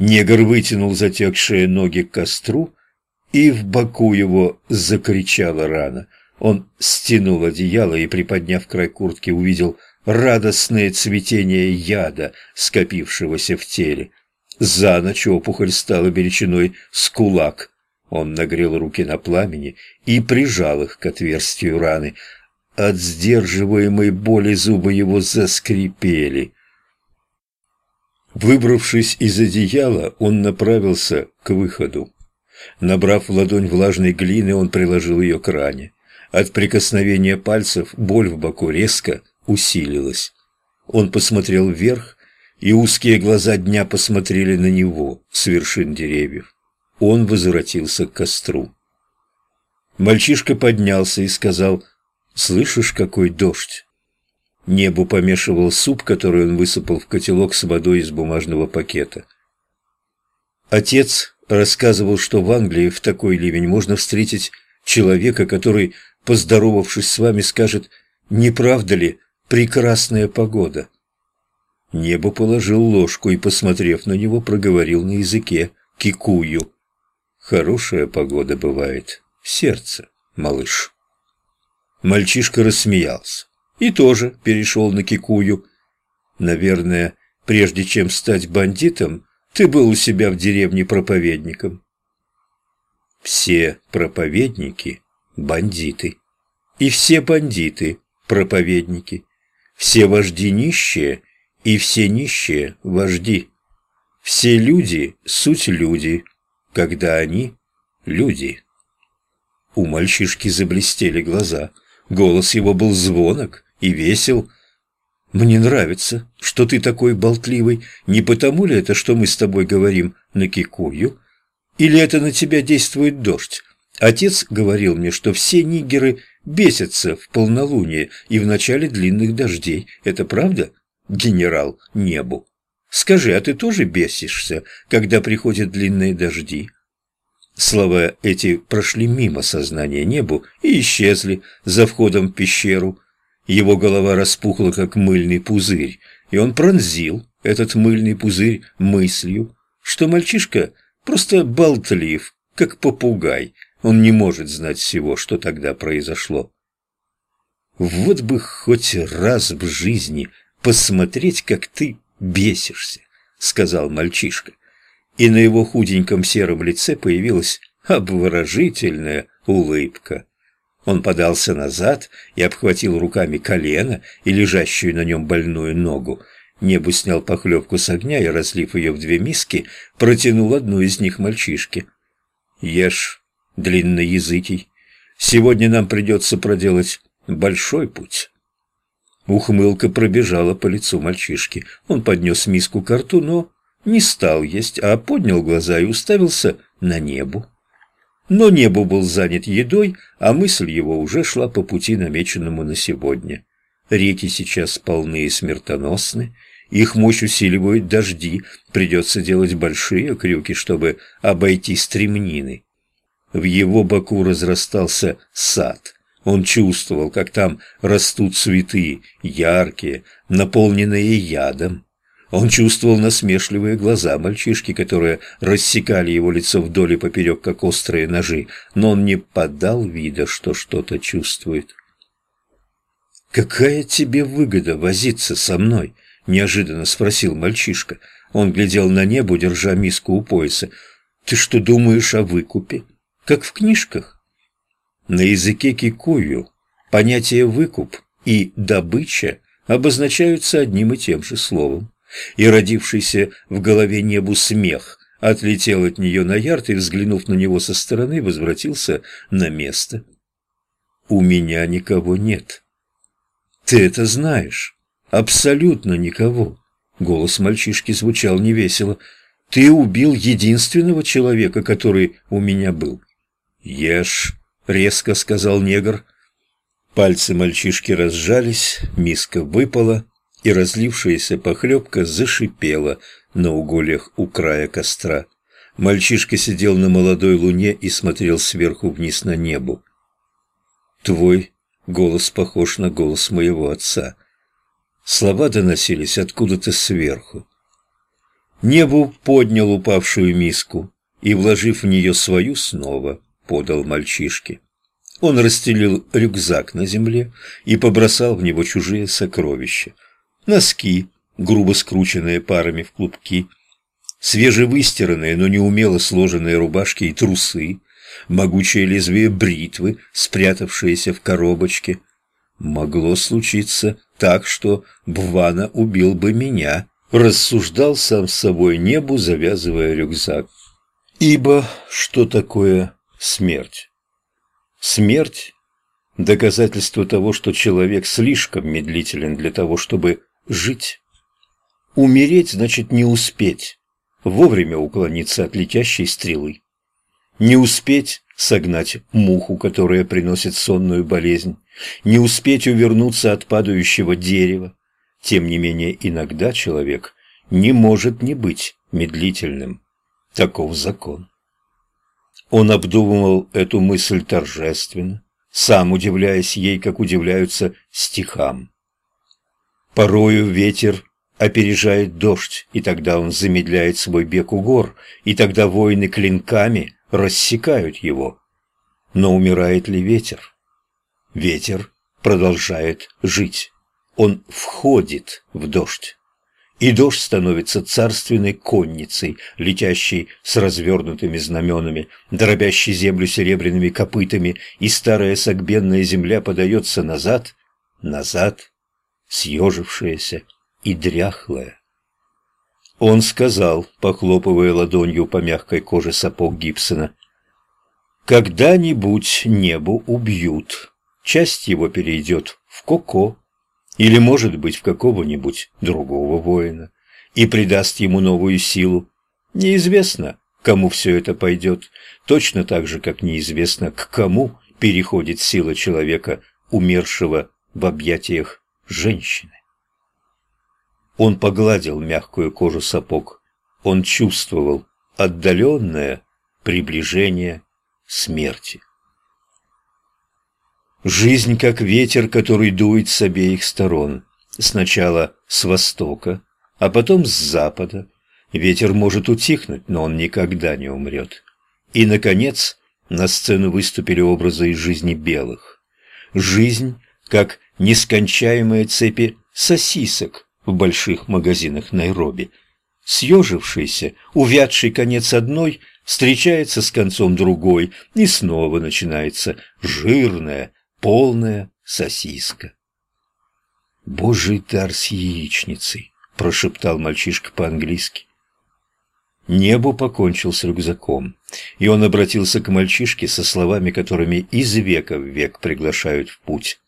Негр вытянул затекшие ноги к костру, и в боку его закричала рана. Он стянул одеяло и, приподняв край куртки, увидел радостное цветение яда, скопившегося в теле. За ночь опухоль стала величиной с кулак. Он нагрел руки на пламени и прижал их к отверстию раны. От сдерживаемой боли зубы его заскрипели. Выбравшись из одеяла, он направился к выходу. Набрав в ладонь влажной глины, он приложил ее к ране. От прикосновения пальцев боль в боку резко усилилась. Он посмотрел вверх, и узкие глаза дня посмотрели на него с вершин деревьев. Он возвратился к костру. Мальчишка поднялся и сказал, «Слышишь, какой дождь?» Небу помешивал суп, который он высыпал в котелок с водой из бумажного пакета. Отец рассказывал, что в Англии в такой ливень можно встретить человека, который, поздоровавшись с вами, скажет «Не правда ли, прекрасная погода?» Небо положил ложку и, посмотрев на него, проговорил на языке кикую. «Хорошая погода бывает сердце, малыш». Мальчишка рассмеялся и тоже перешел на кикую. «Наверное, прежде чем стать бандитом, ты был у себя в деревне проповедником. Все проповедники – бандиты. И все бандиты – проповедники. Все вожди нищие, и все нищие – вожди. Все люди – суть люди, когда они – люди. У мальчишки заблестели глаза. Голос его был звонок и весел – мне нравится, что ты такой болтливый. Не потому ли это, что мы с тобой говорим на кикую? Или это на тебя действует дождь? Отец говорил мне, что все нигеры бесятся в полнолуние и в начале длинных дождей. Это правда, генерал Небу? Скажи, а ты тоже бесишься, когда приходят длинные дожди?» Слова эти прошли мимо сознания Небу и исчезли за входом в пещеру – его голова распухла, как мыльный пузырь, и он пронзил этот мыльный пузырь мыслью, что мальчишка просто болтлив, как попугай, он не может знать всего, что тогда произошло. Вот бы хоть раз в жизни посмотреть, как ты бесишься, сказал мальчишка, и на его худеньком сером лице появилась обворожительная улыбка. Он подался назад и обхватил руками колено и лежащую на нем больную ногу. Небу снял похлебку с огня и, разлив ее в две миски, протянул одну из них мальчишке. «Ешь, длинноязыкий, сегодня нам придется проделать большой путь». Ухмылка пробежала по лицу мальчишки. Он поднес миску к рту, но не стал есть, а поднял глаза и уставился на небо. Но небо был занят едой, а мысль его уже шла по пути, намеченному на сегодня. Реки сейчас полны и смертоносны, их мощь усиливают дожди, придется делать большие крюки, чтобы обойти стремнины. В его боку разрастался сад. Он чувствовал, как там растут цветы, яркие, наполненные ядом. Он чувствовал насмешливые глаза мальчишки, которые рассекали его лицо вдоль и поперек, как острые ножи, но он не подал вида, что что-то чувствует. «Какая тебе выгода возиться со мной?» – неожиданно спросил мальчишка. Он глядел на небо, держа миску у пояса. «Ты что думаешь о выкупе? Как в книжках?» На языке кикую понятие «выкуп» и «добыча» обозначаются одним и тем же словом и родившийся в голове небу смех отлетел от нее на ярд и, взглянув на него со стороны, возвратился на место. «У меня никого нет». «Ты это знаешь. Абсолютно никого». Голос мальчишки звучал невесело. «Ты убил единственного человека, который у меня был». «Ешь», — резко сказал негр. Пальцы мальчишки разжались, миска выпала, и разлившаяся похлебка зашипела на угольях у края костра. Мальчишка сидел на молодой луне и смотрел сверху вниз на небо. «Твой голос похож на голос моего отца». Слова доносились откуда-то сверху. Небу поднял упавшую миску и, вложив в нее свою, снова подал мальчишке. Он расстелил рюкзак на земле и побросал в него чужие сокровища. Носки, грубо скрученные парами в клубки, свежевыстиранные, но неумело сложенные рубашки и трусы, могучее лезвие бритвы, спрятавшееся в коробочке. Могло случиться так, что Бвана убил бы меня, рассуждал сам с собой небу, завязывая рюкзак. Ибо что такое смерть? Смерть – доказательство того, что человек слишком медлителен для того, чтобы жить. Умереть значит не успеть, вовремя уклониться от летящей стрелы. Не успеть согнать муху, которая приносит сонную болезнь, не успеть увернуться от падающего дерева. Тем не менее, иногда человек не может не быть медлительным. Таков закон. Он обдумывал эту мысль торжественно, сам удивляясь ей, как удивляются стихам. Порою ветер опережает дождь, и тогда он замедляет свой бег у гор, и тогда воины клинками рассекают его. Но умирает ли ветер? Ветер продолжает жить. Он входит в дождь. И дождь становится царственной конницей, летящей с развернутыми знаменами, дробящей землю серебряными копытами, и старая согбенная земля подается назад, назад, съежившаяся и дряхлая. Он сказал, похлопывая ладонью по мягкой коже сапог Гибсона, «Когда-нибудь небо убьют, часть его перейдет в Коко, или, может быть, в какого-нибудь другого воина, и придаст ему новую силу. Неизвестно, кому все это пойдет, точно так же, как неизвестно, к кому переходит сила человека, умершего в объятиях женщины. Он погладил мягкую кожу сапог. Он чувствовал отдаленное приближение смерти. Жизнь как ветер, который дует с обеих сторон. Сначала с востока, а потом с запада. Ветер может утихнуть, но он никогда не умрет. И, наконец, на сцену выступили образы из жизни белых. Жизнь, как нескончаемые цепи сосисок в больших магазинах Найроби. Съежившийся, увядший конец одной встречается с концом другой, и снова начинается жирная, полная сосиска. «Божий дар с яичницей!» – прошептал мальчишка по-английски. Небу покончил с рюкзаком, и он обратился к мальчишке со словами, которыми из века в век приглашают в путь.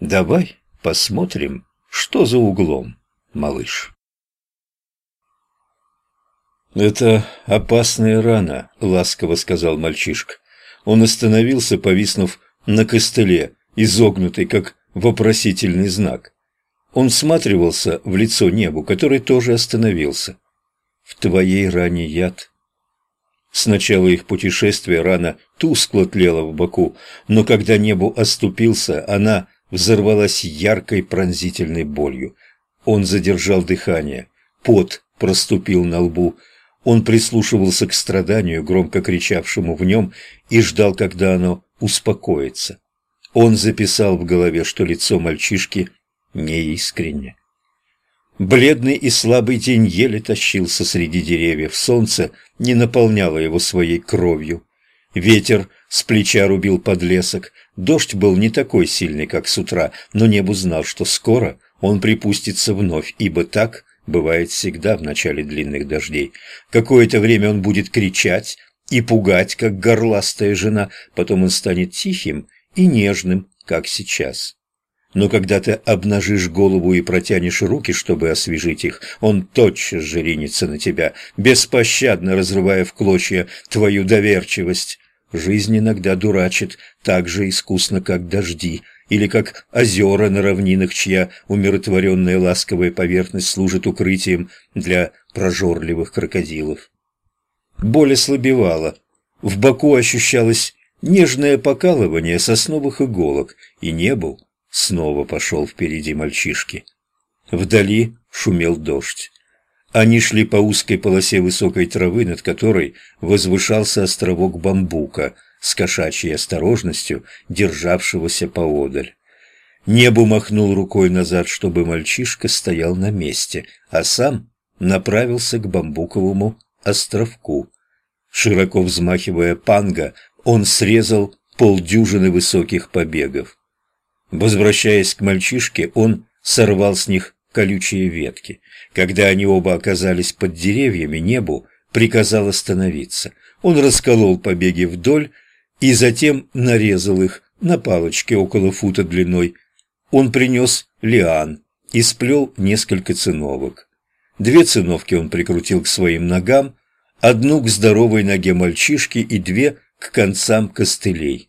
«Давай посмотрим, что за углом, малыш?» «Это опасная рана», — ласково сказал мальчишка. Он остановился, повиснув на костыле, изогнутый, как вопросительный знак. Он всматривался в лицо небу, который тоже остановился. «В твоей ране яд». С начала их путешествия рана тускло тлела в боку, но когда небу оступился, она взорвалась яркой пронзительной болью. Он задержал дыхание, пот проступил на лбу, он прислушивался к страданию, громко кричавшему в нем, и ждал, когда оно успокоиться. Он записал в голове, что лицо мальчишки неискренне. Бледный и слабый тень еле тащился среди деревьев, солнце не наполняло его своей кровью. Ветер с плеча рубил подлесок, дождь был не такой сильный, как с утра, но небо знал, что скоро он припустится вновь, ибо так бывает всегда в начале длинных дождей. Какое-то время он будет кричать, и пугать, как горластая жена, потом он станет тихим и нежным, как сейчас. Но когда ты обнажишь голову и протянешь руки, чтобы освежить их, он тотчас же ринется на тебя, беспощадно разрывая в клочья твою доверчивость. Жизнь иногда дурачит так же искусно, как дожди, или как озера на равнинах, чья умиротворенная ласковая поверхность служит укрытием для прожорливых крокодилов. Боль ослабевала. В боку ощущалось нежное покалывание сосновых иголок, и небо снова пошел впереди мальчишки. Вдали шумел дождь. Они шли по узкой полосе высокой травы, над которой возвышался островок бамбука с кошачьей осторожностью, державшегося поодаль. Небу махнул рукой назад, чтобы мальчишка стоял на месте, а сам направился к бамбуковому островку. Широко взмахивая панго, он срезал полдюжины высоких побегов. Возвращаясь к мальчишке, он сорвал с них колючие ветки. Когда они оба оказались под деревьями, небу приказал остановиться. Он расколол побеги вдоль и затем нарезал их на палочке около фута длиной. Он принес лиан и сплел несколько циновок. Две циновки он прикрутил к своим ногам, одну к здоровой ноге мальчишки и две к концам костылей.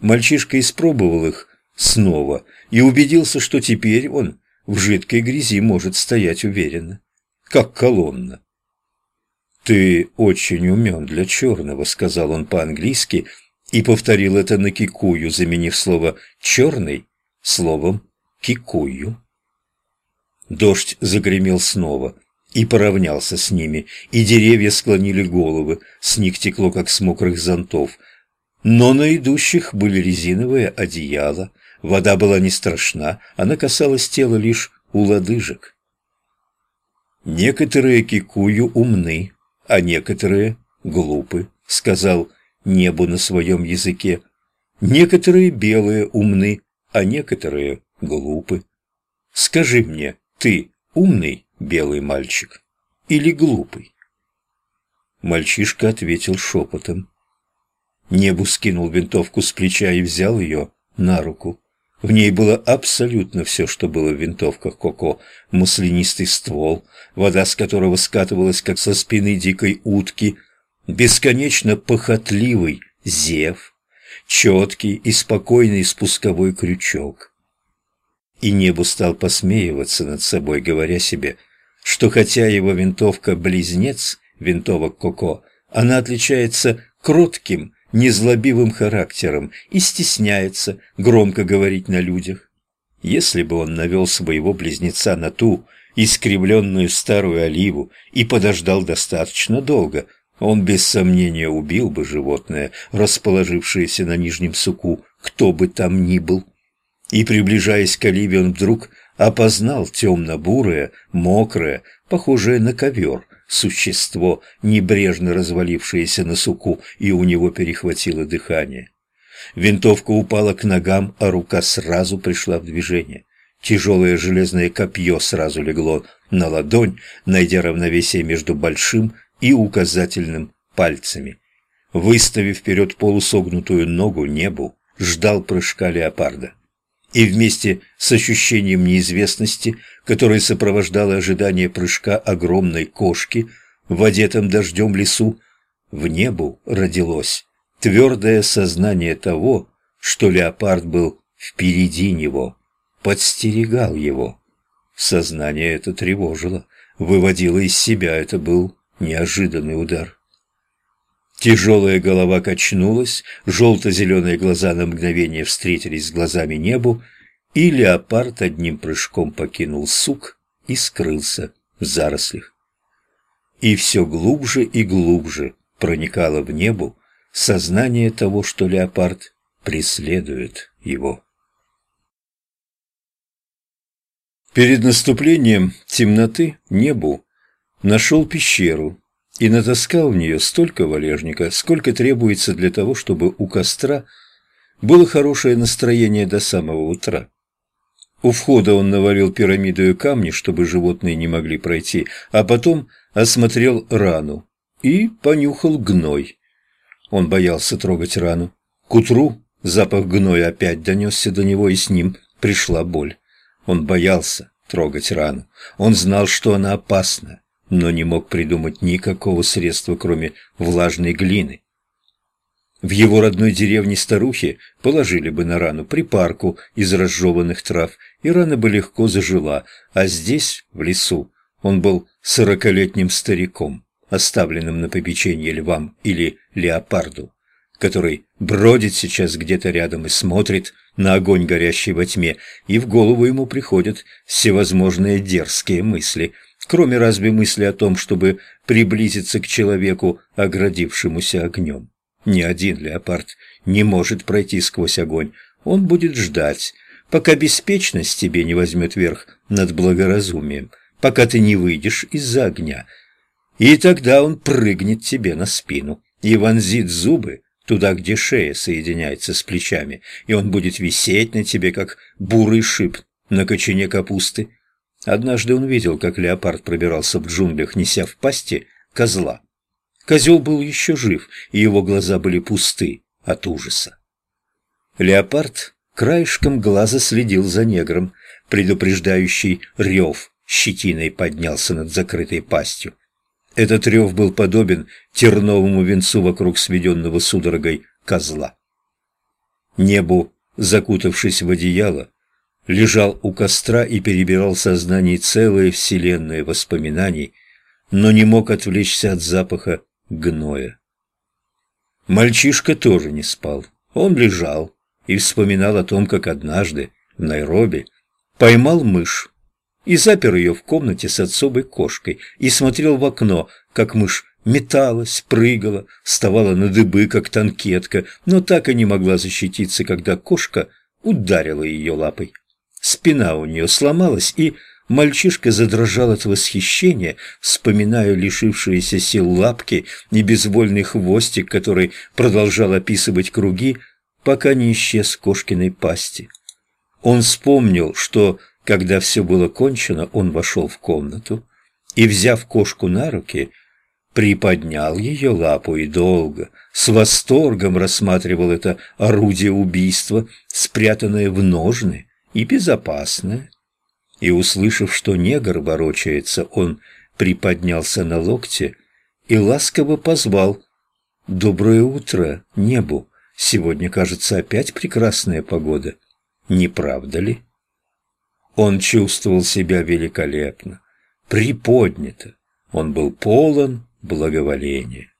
Мальчишка испробовал их снова и убедился, что теперь он в жидкой грязи может стоять уверенно, как колонна. «Ты очень умен для черного», — сказал он по-английски и повторил это на кикую, заменив слово «черный» словом «кикую». Дождь загремел снова и поравнялся с ними, и деревья склонили головы, с них текло, как с мокрых зонтов. Но на идущих были резиновые одеяла, Вода была не страшна, она касалась тела лишь у лодыжек. «Некоторые кикую умны, а некоторые глупы», — сказал небу на своем языке. «Некоторые белые умны, а некоторые глупы. Скажи мне, ты умный белый мальчик или глупый?» Мальчишка ответил шепотом. Небу скинул винтовку с плеча и взял ее на руку. В ней было абсолютно все, что было в винтовках Коко. Маслянистый ствол, вода с которого скатывалась, как со спины дикой утки, бесконечно похотливый зев, четкий и спокойный спусковой крючок. И небо стал посмеиваться над собой, говоря себе, что хотя его винтовка близнец винтовок Коко, она отличается кротким незлобивым характером и стесняется громко говорить на людях. Если бы он навел своего близнеца на ту искривленную старую оливу и подождал достаточно долго, он без сомнения убил бы животное, расположившееся на нижнем суку, кто бы там ни был. И, приближаясь к оливе, он вдруг опознал темно-бурое, мокрое, похожее на ковер, существо, небрежно развалившееся на суку, и у него перехватило дыхание. Винтовка упала к ногам, а рука сразу пришла в движение. Тяжелое железное копье сразу легло на ладонь, найдя равновесие между большим и указательным пальцами. Выставив вперед полусогнутую ногу небу, ждал прыжка леопарда и вместе с ощущением неизвестности, которое сопровождало ожидание прыжка огромной кошки в одетом дождем лесу, в небу родилось твердое сознание того, что леопард был впереди него, подстерегал его. Сознание это тревожило, выводило из себя, это был неожиданный удар. Тяжелая голова качнулась, желто-зеленые глаза на мгновение встретились с глазами небу, и леопард одним прыжком покинул сук и скрылся в зарослях. И все глубже и глубже проникало в небо сознание того, что леопард преследует его. Перед наступлением темноты небу нашел пещеру, и натаскал в нее столько валежника, сколько требуется для того, чтобы у костра было хорошее настроение до самого утра. У входа он навалил пирамидою камни, чтобы животные не могли пройти, а потом осмотрел рану и понюхал гной. Он боялся трогать рану. К утру запах гноя опять донесся до него, и с ним пришла боль. Он боялся трогать рану. Он знал, что она опасна но не мог придумать никакого средства, кроме влажной глины. В его родной деревне старухи положили бы на рану припарку из разжеванных трав, и рана бы легко зажила, а здесь, в лесу, он был сорокалетним стариком, оставленным на попечение львам или леопарду, который бродит сейчас где-то рядом и смотрит на огонь, горящий во тьме, и в голову ему приходят всевозможные дерзкие мысли – кроме разве мысли о том, чтобы приблизиться к человеку, оградившемуся огнем. Ни один леопард не может пройти сквозь огонь, он будет ждать, пока беспечность тебе не возьмет верх над благоразумием, пока ты не выйдешь из-за огня. И тогда он прыгнет тебе на спину и вонзит зубы туда, где шея соединяется с плечами, и он будет висеть на тебе, как бурый шип на кочане капусты. Однажды он видел, как леопард пробирался в джунглях, неся в пасти козла. Козел был еще жив, и его глаза были пусты от ужаса. Леопард краешком глаза следил за негром, предупреждающий рев щетиной поднялся над закрытой пастью. Этот рев был подобен терновому венцу вокруг сведенного судорогой козла. Небу, закутавшись в одеяло, лежал у костра и перебирал в сознании целые вселенные воспоминаний, но не мог отвлечься от запаха гноя. Мальчишка тоже не спал. Он лежал, и вспоминал о том, как однажды в Найроби поймал мышь и запер ее в комнате с отцовой кошкой и смотрел в окно, как мышь металась, прыгала, вставала на дыбы, как танкетка, но так и не могла защититься, когда кошка ударила ее лапой. Спина у нее сломалась, и мальчишка задрожал от восхищения, вспоминая лишившиеся сил лапки и безвольный хвостик, который продолжал описывать круги, пока не исчез кошкиной пасти. Он вспомнил, что, когда все было кончено, он вошел в комнату и, взяв кошку на руки, приподнял ее лапу и долго, с восторгом рассматривал это орудие убийства, спрятанное в ножны и безопасное. И, услышав, что негр ворочается, он приподнялся на локте и ласково позвал «Доброе утро небу!» Сегодня, кажется, опять прекрасная погода. Не правда ли? Он чувствовал себя великолепно, приподнято. Он был полон благоволения.